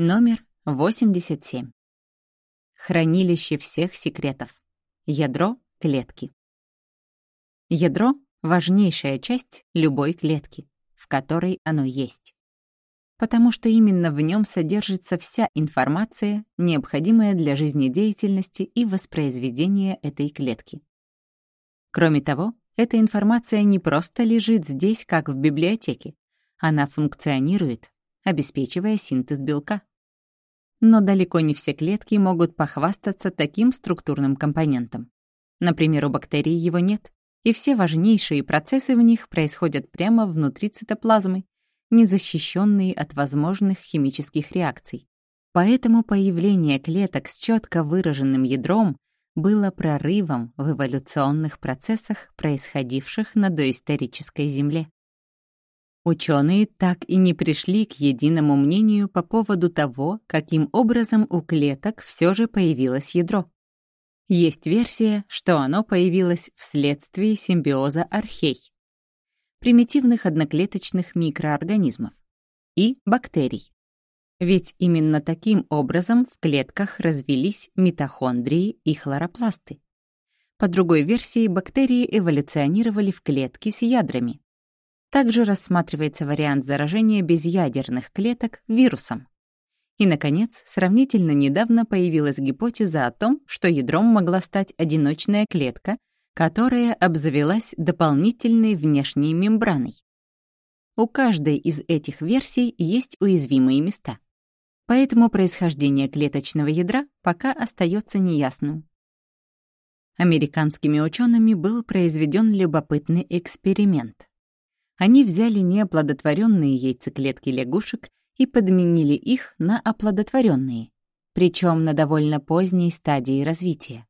Номер 87. Хранилище всех секретов. Ядро клетки. Ядро — важнейшая часть любой клетки, в которой оно есть. Потому что именно в нем содержится вся информация, необходимая для жизнедеятельности и воспроизведения этой клетки. Кроме того, эта информация не просто лежит здесь, как в библиотеке. Она функционирует, обеспечивая синтез белка. Но далеко не все клетки могут похвастаться таким структурным компонентом. Например, у бактерий его нет, и все важнейшие процессы в них происходят прямо внутри цитоплазмы, незащищенные от возможных химических реакций. Поэтому появление клеток с четко выраженным ядром было прорывом в эволюционных процессах, происходивших на доисторической Земле. Ученые так и не пришли к единому мнению по поводу того, каким образом у клеток все же появилось ядро. Есть версия, что оно появилось вследствие симбиоза архей, примитивных одноклеточных микроорганизмов, и бактерий. Ведь именно таким образом в клетках развились митохондрии и хлоропласты. По другой версии, бактерии эволюционировали в клетки с ядрами. Также рассматривается вариант заражения безъядерных клеток вирусом. И, наконец, сравнительно недавно появилась гипотеза о том, что ядром могла стать одиночная клетка, которая обзавелась дополнительной внешней мембраной. У каждой из этих версий есть уязвимые места. Поэтому происхождение клеточного ядра пока остается неясным. Американскими учеными был произведен любопытный эксперимент. Они взяли неоплодотворенные яйцеклетки лягушек и подменили их на оплодотворенные, причем на довольно поздней стадии развития.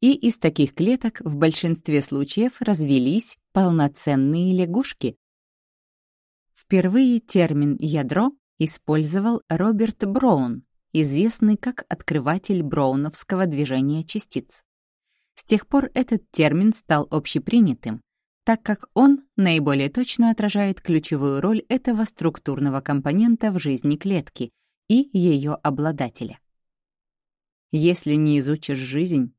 И из таких клеток в большинстве случаев развелись полноценные лягушки. Впервые термин «ядро» использовал Роберт Броун, известный как открыватель броуновского движения частиц. С тех пор этот термин стал общепринятым, так как он наиболее точно отражает ключевую роль этого структурного компонента в жизни клетки и ее обладателя. Если не изучишь жизнь,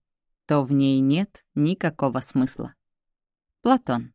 то в ней нет никакого смысла. Платон